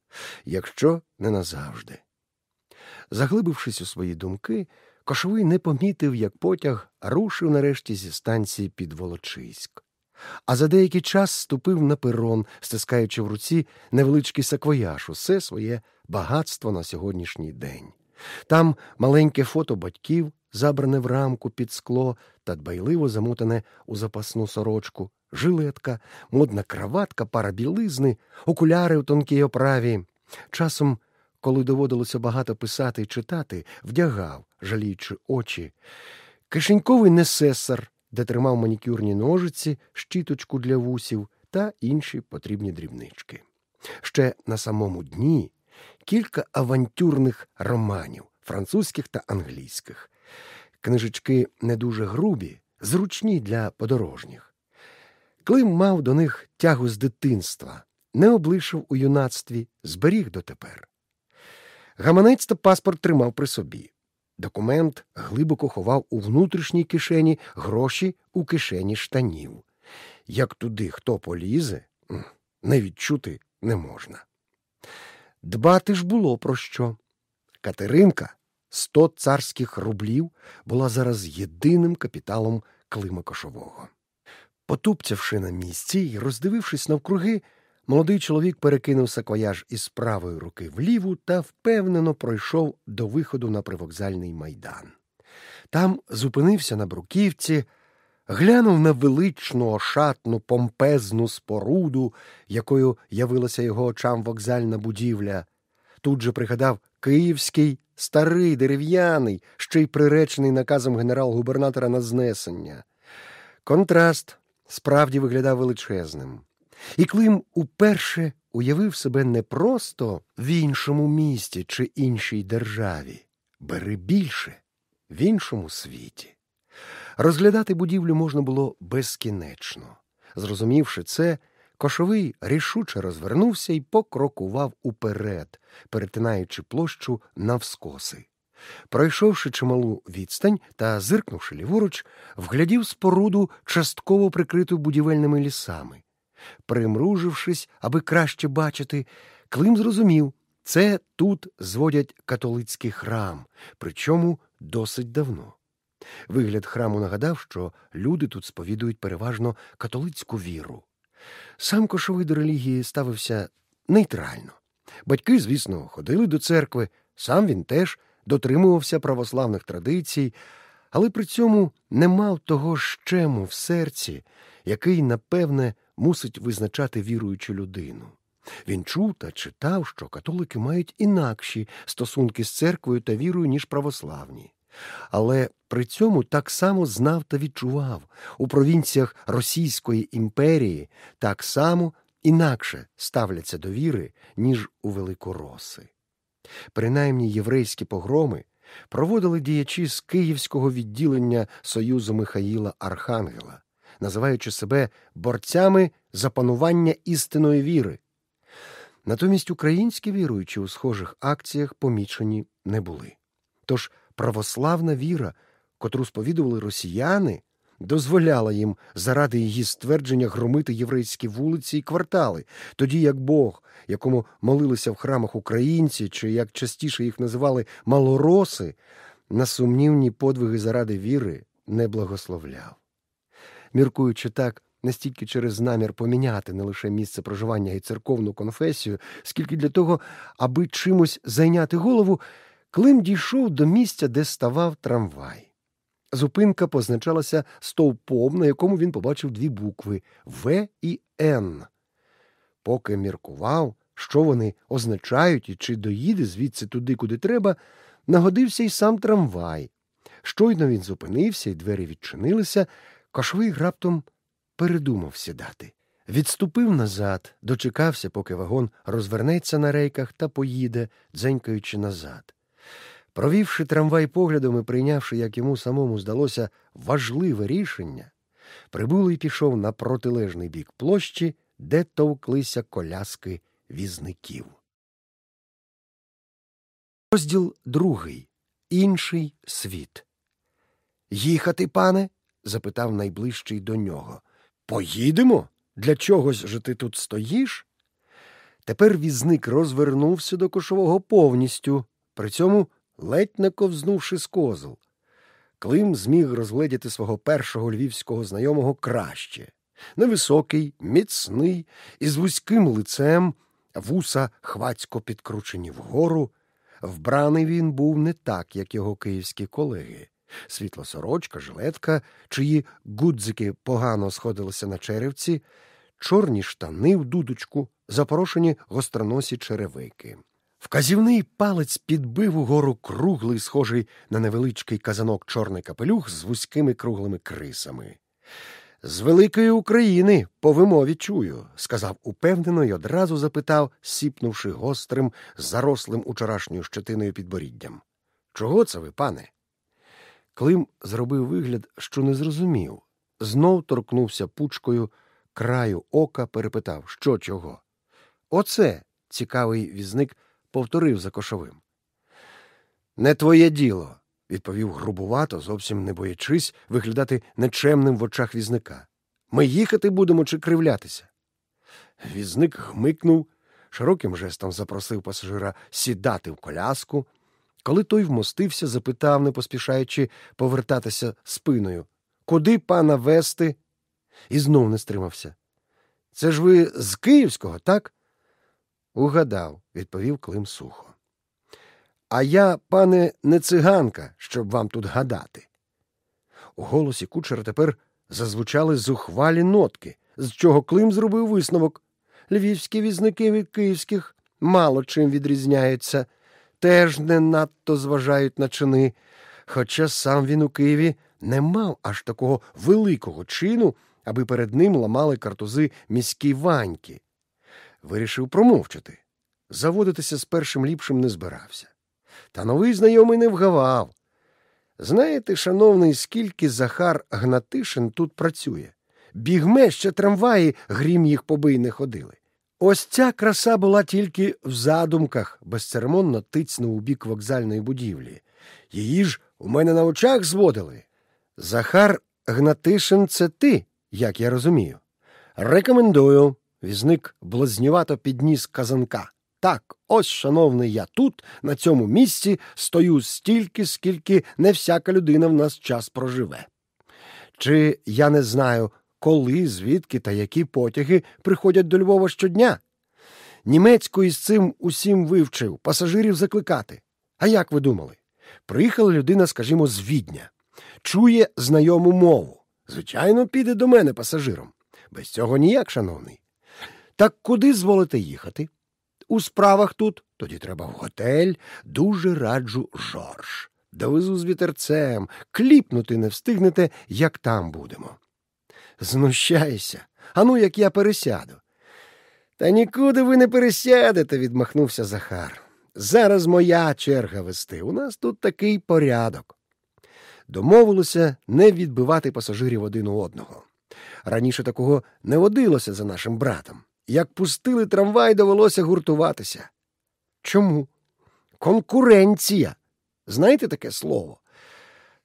якщо не назавжди. Заглибившись у свої думки, Кошовий не помітив, як потяг рушив нарешті зі станції під Волочиськ а за деякий час ступив на перон, стискаючи в руці невеличкий саквояж, усе своє багатство на сьогоднішній день. Там маленьке фото батьків, забране в рамку під скло та дбайливо замотане у запасну сорочку, жилетка, модна краватка, пара білизни, окуляри в тонкій оправі. Часом, коли доводилося багато писати і читати, вдягав, жаліючи очі. Кишеньковий несесар де тримав манікюрні ножиці, щіточку для вусів та інші потрібні дрібнички. Ще на самому дні кілька авантюрних романів, французьких та англійських. Книжечки не дуже грубі, зручні для подорожніх. Клим мав до них тягу з дитинства, не облишив у юнацтві, зберіг дотепер. Гаманець та паспорт тримав при собі. Документ глибоко ховав у внутрішній кишені гроші у кишені штанів. Як туди хто полізе, не відчути не можна. Дбати ж було про що. Катеринка, сто царських рублів, була зараз єдиним капіталом Клима Кошового. Потупцявши на місці і роздивившись навкруги, Молодий чоловік перекинув саквояж із правої руки в ліву та впевнено пройшов до виходу на привокзальний майдан. Там зупинився на бруківці, глянув на величну, ошатну, помпезну споруду, якою явилася його очам вокзальна будівля. Тут же пригадав київський, старий, дерев'яний, ще й приречений наказом генерал-губернатора на знесення. Контраст справді виглядав величезним. І Клим уперше уявив себе не просто в іншому місті чи іншій державі, бери більше в іншому світі. Розглядати будівлю можна було безкінечно. Зрозумівши це, кошовий рішуче розвернувся і покрокував уперед, перетинаючи площу навскоси. Пройшовши чималу відстань та зиркнувши ліворуч, вглядів споруду, частково прикриту будівельними лісами. Примружившись, аби краще бачити, Клим зрозумів це тут зводять католицький храм, причому досить давно. Вигляд храму нагадав, що люди тут сповідують переважно католицьку віру. Сам кошовий до релігії ставився нейтрально. Батьки, звісно, ходили до церкви, сам він теж дотримувався православних традицій, але при цьому не мав того щему в серці, який, напевне, мусить визначати віруючу людину. Він чув та читав, що католики мають інакші стосунки з церквою та вірою, ніж православні. Але при цьому так само знав та відчував у провінціях Російської імперії так само інакше ставляться до віри, ніж у Великороси. Принаймні єврейські погроми проводили діячі з київського відділення Союзу Михаїла Архангела, називаючи себе борцями за панування істинної віри. Натомість українські віруючі у схожих акціях помічені не були. Тож православна віра, котру сповідували росіяни, дозволяла їм заради її ствердження громити єврейські вулиці і квартали, тоді як Бог, якому молилися в храмах українці, чи як частіше їх називали малороси, на сумнівні подвиги заради віри не благословляв. Міркуючи так, не стільки через намір поміняти не лише місце проживання і церковну конфесію, скільки для того, аби чимось зайняти голову, Клим дійшов до місця, де ставав трамвай. Зупинка позначалася стовпом, на якому він побачив дві букви В і Н. Поки міркував, що вони означають і чи доїде звідси туди, куди треба, нагодився й сам трамвай. Щойно він зупинився, і двері відчинилися, кошовий раптом передумав сідати. Відступив назад, дочекався, поки вагон розвернеться на рейках та поїде, дзенькаючи назад. Провівши трамвай поглядом і прийнявши, як йому самому здалося, важливе рішення, прибулий пішов на протилежний бік площі, де товклися коляски візників. Розділ другий. Інший світ. Їхати, пане? Запитав найближчий до нього. Поїдемо? Для чогось же ти тут стоїш? Тепер візник розвернувся до кошового повністю, при цьому ледь не ковзнувши з козл. Клим зміг розгледіти свого першого львівського знайомого краще невисокий, міцний, із вузьким лицем, вуса хвацько підкручені вгору. Вбраний він був не так, як його київські колеги. Світла сорочка, жилетка, чиї гудзики погано сходилися на черевці, чорні штани в дудочку, запорошені гостроносі черевики. Вказівний палець підбив угору круглий, схожий на невеличкий казанок чорний капелюх з вузькими круглими крисами. З Великої України по вимові чую, сказав упевнено і одразу запитав, сіпнувши гострим, зарослим учорашньою щетиною підборіддям. Чого це ви, пане? Клим зробив вигляд, що не зрозумів. Знов торкнувся пучкою краю ока, перепитав, що чого. Оце, цікавий візник, повторив за кошовим. Не твоє діло, відповів грубувато, зовсім не боячись виглядати нечемним в очах візника. Ми їхати будемо чи кривлятися. Візник гмикнув, широким жестом запросив пасажира сідати в коляску. Коли той вмостився, запитав, не поспішаючи повертатися спиною Куди пана вести? І знов не стримався. Це ж ви з Київського, так? Угадав, відповів Клим сухо. А я, пане, не циганка, щоб вам тут гадати. У голосі кучера тепер зазвучали зухвалі нотки, з чого Клим зробив висновок. Львівські візники від київських мало чим відрізняються, теж не надто зважають на чини, хоча сам він у Києві не мав аж такого великого чину, аби перед ним ламали картузи міські ваньки. Вирішив промовчати. Заводитися з першим ліпшим не збирався. Та новий знайомий не вгавав. Знаєте, шановний, скільки Захар Гнатишин тут працює? Бігме ще трамваї, грім їх побий не ходили. Ось ця краса була тільки в задумках, безцеремонно тицнув у бік вокзальної будівлі. Її ж у мене на очах зводили. Захар Гнатишин, це ти, як я розумію. Рекомендую. Візник блазнювато підніс казанка. Так, ось, шановний, я тут, на цьому місці, стою стільки, скільки не всяка людина в нас час проживе. Чи я не знаю, коли, звідки та які потяги приходять до Львова щодня? Німецьку із цим усім вивчив, пасажирів закликати. А як ви думали? Приїхала людина, скажімо, з Відня, чує знайому мову. Звичайно, піде до мене пасажиром. Без цього ніяк, шановний. Так куди зволите їхати? У справах тут, тоді треба в готель, дуже раджу Жорж. Довезу з вітерцем, кліпнути не встигнете, як там будемо. Знущайся, ану, як я пересяду. Та нікуди ви не пересядете, відмахнувся Захар. Зараз моя черга вести. У нас тут такий порядок. Домовилося не відбивати пасажирів один у одного. Раніше такого не водилося за нашим братом. Як пустили трамвай, довелося гуртуватися. Чому? Конкуренція. Знаєте таке слово?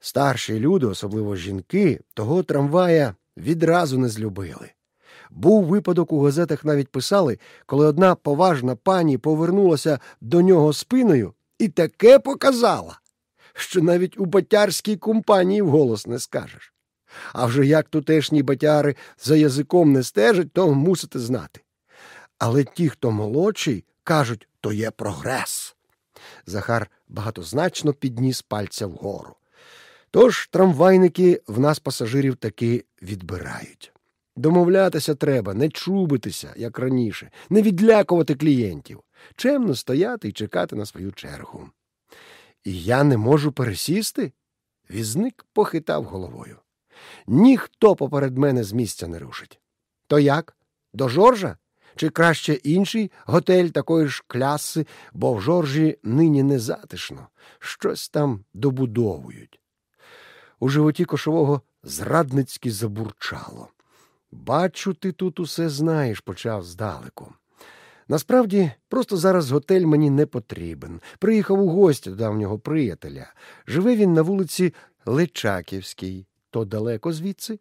Старші люди, особливо жінки, того трамвая відразу не злюбили. Був випадок у газетах навіть писали, коли одна поважна пані повернулася до нього спиною і таке показала, що навіть у батярській компанії вголос не скажеш. А вже як тутешні батяри за язиком не стежать, то мусите знати. Але ті, хто молодший, кажуть, то є прогрес. Захар багатозначно підніс пальця вгору. Тож трамвайники в нас пасажирів таки відбирають. Домовлятися треба, не чубитися, як раніше, не відлякувати клієнтів, чемно стояти і чекати на свою чергу. І я не можу пересісти? Візник похитав головою. Ніхто поперед мене з місця не рушить. То як? До Жоржа? Чи краще інший готель такої ж кляси, бо в Жоржі нині не затишно, щось там добудовують. У животі кошового зрадницьки забурчало. Бачу, ти тут усе знаєш, почав здалеку. Насправді, просто зараз готель мені не потрібен. Приїхав у гості до давнього приятеля. Живе він на вулиці Личаківській, то далеко звідси.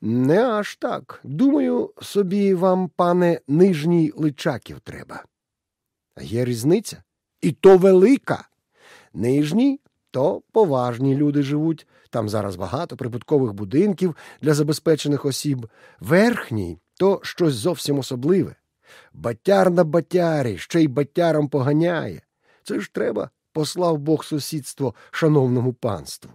Не аж так. Думаю, собі вам, пане, нижній личаків треба. Є різниця? І то велика. Нижній то поважні люди живуть. Там зараз багато прибуткових будинків для забезпечених осіб. Верхній то щось зовсім особливе. Батяр на батярі, ще й батярам поганяє. Це ж треба, послав Бог сусідство шановному панству.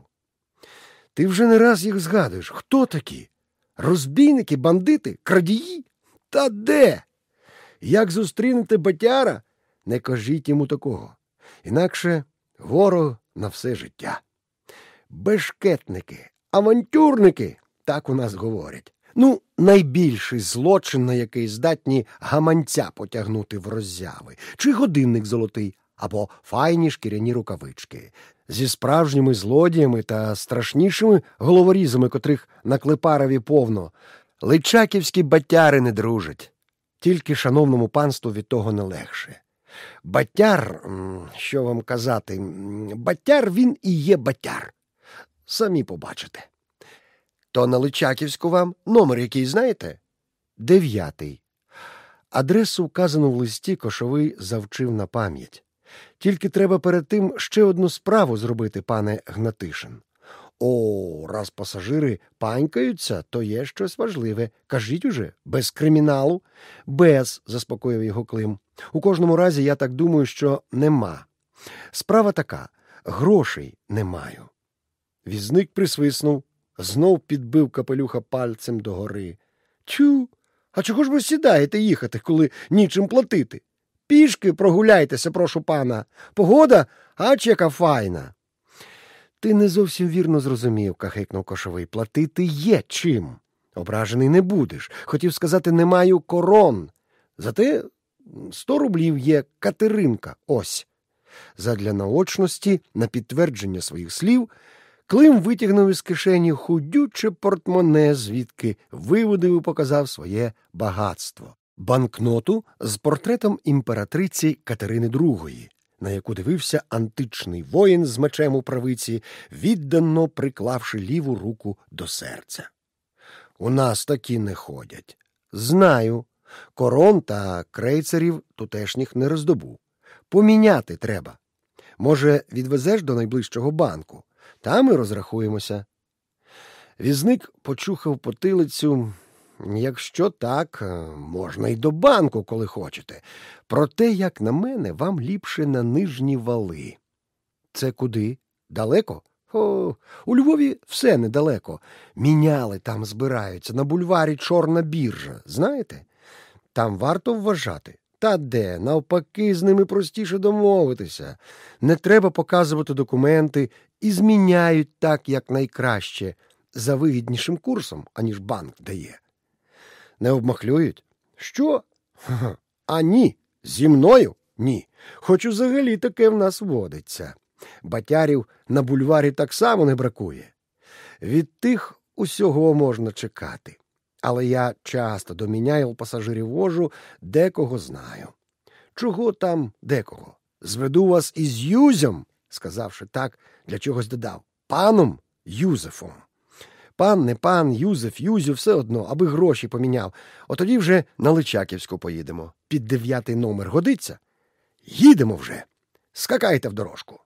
Ти вже не раз їх згадуєш. Хто такі? Розбійники, бандити, крадії? Та де? Як зустрінете батяра, не кажіть йому такого. Інакше ворог на все життя. Бешкетники, авантюрники, так у нас говорять. Ну, найбільший злочин, на який здатні гаманця потягнути в роззяви, чи годинник золотий, або файні шкіряні рукавички. Зі справжніми злодіями та страшнішими головорізами, котрих на Клепарові повно, личаківські батяри не дружать. Тільки шановному панству від того не легше. Батяр, що вам казати, батяр він і є батяр. Самі побачите. То на Личаківську вам номер який знаєте? Дев'ятий. Адресу, вказану в листі, кошовий завчив на пам'ять. Тільки треба перед тим ще одну справу зробити, пане Гнатишин. О, раз пасажири панькаються, то є щось важливе. Кажіть уже, без криміналу? Без, заспокоїв його Клим. У кожному разі, я так думаю, що нема. Справа така грошей не маю. Візник присвиснув, знов підбив капелюха пальцем догори. Тю, а чого ж ви сідаєте їхати, коли нічим платити? Пішки прогуляйтеся, прошу пана. Погода, ач яка файна. Ти не зовсім вірно зрозумів, кахикнув кошовий. Платити є чим. Ображений не будеш. Хотів сказати, не маю корон. Зате сто рублів є Катеринка. Ось. Задля наочності, на підтвердження своїх слів, Клим витягнув із кишені худюче портмоне, звідки виводив і показав своє багатство банкноту з портретом імператриці Катерини II, на яку дивився античний воїн з мечем у правиці, віддано приклавши ліву руку до серця. У нас такі не ходять. Знаю. Корон та крейцерів тутешніх не роздобув. Поміняти треба. Може, відвезеш до найближчого банку, там і розрахуємося. Візник почухав потилицю Якщо так, е, можна й до банку, коли хочете. Проте, як на мене, вам ліпше на нижні вали. Це куди? Далеко? О, у Львові все недалеко. Міняли там збираються на бульварі Чорна біржа. Знаєте? Там варто вважати. Та де, навпаки, з ними простіше домовитися. Не треба показувати документи і зміняють так, як найкраще, за вигіднішим курсом, аніж банк дає. Не обмахлюють? Що? А ні. Зі мною? Ні. Хоч взагалі таке в нас водиться. Батярів на бульварі так само не бракує. Від тих усього можна чекати. Але я часто до міняїл пасажирів вожу, декого знаю. Чого там декого? Зведу вас із Юзем, сказавши так, для чогось додав. Паном Юзефом. Пан, не пан, Юзеф, Юзю, все одно, аби гроші поміняв. От тоді вже на Личаківську поїдемо. Під дев'ятий номер годиться? Їдемо вже. Скакайте в дорожку.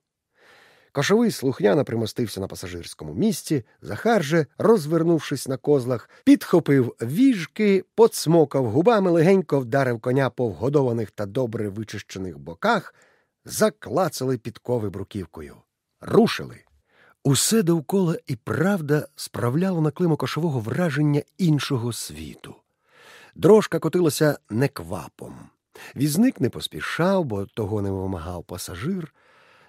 Кошовий слухняно примостився на пасажирському місці, Захар же, розвернувшись на козлах, підхопив віжки, подсмокав губами, легенько вдарив коня по вгодованих та добре вичищених боках, заклацали підкови бруківкою. Рушили. Усе довкола і правда справляло на Клима кошового враження іншого світу. Дрожка котилася неквапом. Візник не поспішав, бо того не вимагав пасажир.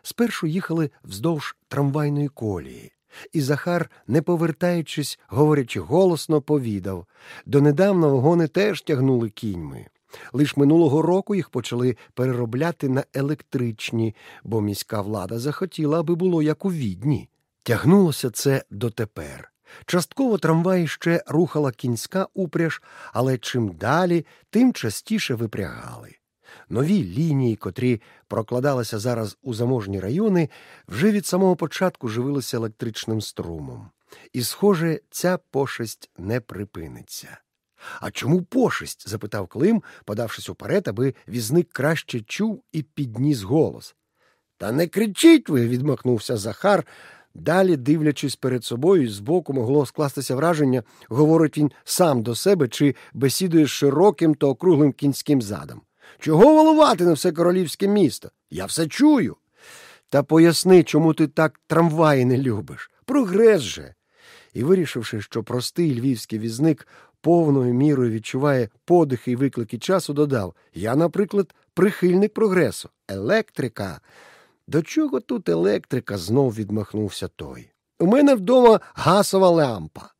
Спершу їхали вздовж трамвайної колії, і Захар, не повертаючись, говорячи голосно, повідав донедавна вагони теж тягнули кіньми. Лиш минулого року їх почали переробляти на електричні, бо міська влада захотіла, аби було як у відні. Тягнулося це дотепер. Частково трамваї ще рухала кінська упряж, але чим далі, тим частіше випрягали. Нові лінії, котрі прокладалися зараз у заможні райони, вже від самого початку живилися електричним струмом. І, схоже, ця пошесть не припиниться. А чому пошесть? запитав Клим, подавшись уперед, аби візник краще чув і підніс голос. Та не кричіть ви, відмахнувся Захар. Далі, дивлячись перед собою, збоку могло скластися враження, говорить він сам до себе чи бесідує з широким та округлим кінським задом. Чого волувати на все королівське місто? Я все чую. Та поясни, чому ти так трамваї не любиш. Прогрес же. І, вирішивши, що простий львівський візник повною мірою відчуває подихи і виклики часу, додав Я, наприклад, прихильник прогресу, електрика. До чого тут електрика? знов відмахнувся той. У мене вдома гасова лампа.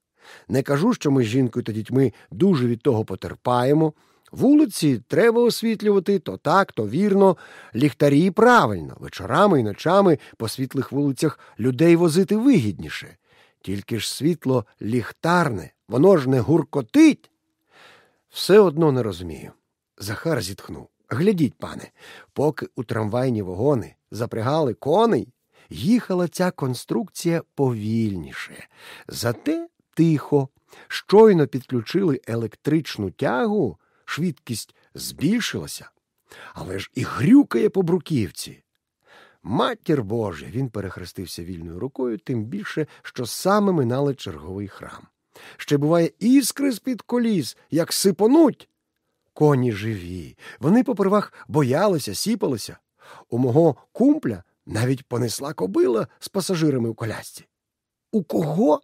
Не кажу, що ми з жінкою та дітьми дуже від того потерпаємо. Вулиці треба освітлювати то так, то вірно, ліхтарі правильно, вечорами і ночами по світлих вулицях людей возити вигідніше. Тільки ж світло ліхтарне, воно ж не гуркотить. Все одно не розумію. Захар зітхнув. Глядіть, пане, поки у трамвайні вагони запрягали коней, їхала ця конструкція повільніше. Зате тихо, щойно підключили електричну тягу, швидкість збільшилася, але ж і грюкає по бруківці. Матір Боже, він перехрестився вільною рукою, тим більше, що саме минали черговий храм. Ще буває іскри з-під коліс, як сипонуть. Коні живі. Вони попервах боялися, сіпалися. У мого кумпля навіть понесла кобила з пасажирами у колясці. У кого?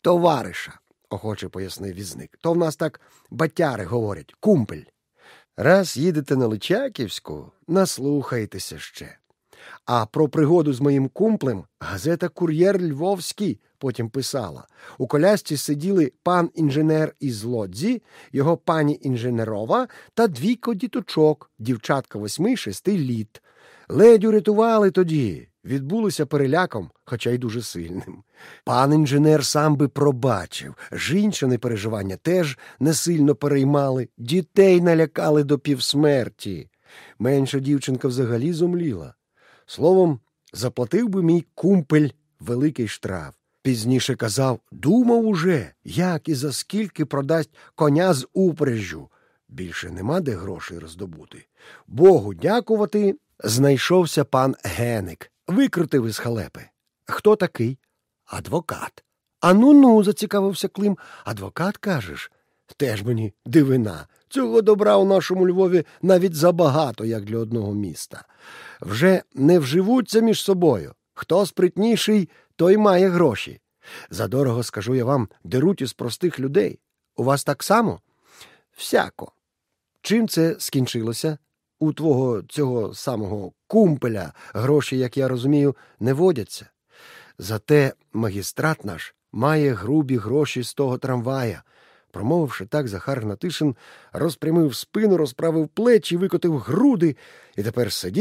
Товариша, охоче пояснив візник. То в нас так батяри говорять, кумпель. Раз їдете на Личаківську, наслухайтеся ще. А про пригоду з моїм кумплем газета Кур'єр Львовський потім писала. У колясці сиділи пан інженер із лодзі, його пані інженерова та двійко діточок, дівчатка восьми шести літ. Ледь урятували тоді, відбулося переляком, хоча й дуже сильним. Пан інженер сам би пробачив, жінчини переживання теж не сильно переймали, дітей налякали до півсмерті. Менша дівчинка взагалі зумліла. Словом, заплатив би мій кумпель великий штраф. Пізніше казав думав уже, як і за скільки продасть коня з упряжжю. Більше нема де грошей роздобути. Богу дякувати, знайшовся пан Геник, викрутив із халепи. Хто такий? Адвокат. А ну ну, зацікавився Клим. Адвокат кажеш? Теж мені дивина. Цього добра у нашому Львові навіть забагато, як для одного міста. Вже не вживуться між собою. Хто спритніший, той має гроші. Задорого скажу я вам, деруть із простих людей. У вас так само? Всяко. Чим це скінчилося? У твого цього самого кумпеля гроші, як я розумію, не водяться. Зате магістрат наш має грубі гроші з того трамвая. Промовивши так, Захар Гнатишин розпрямив спину, розправив плечі, викотив груди і тепер сидів.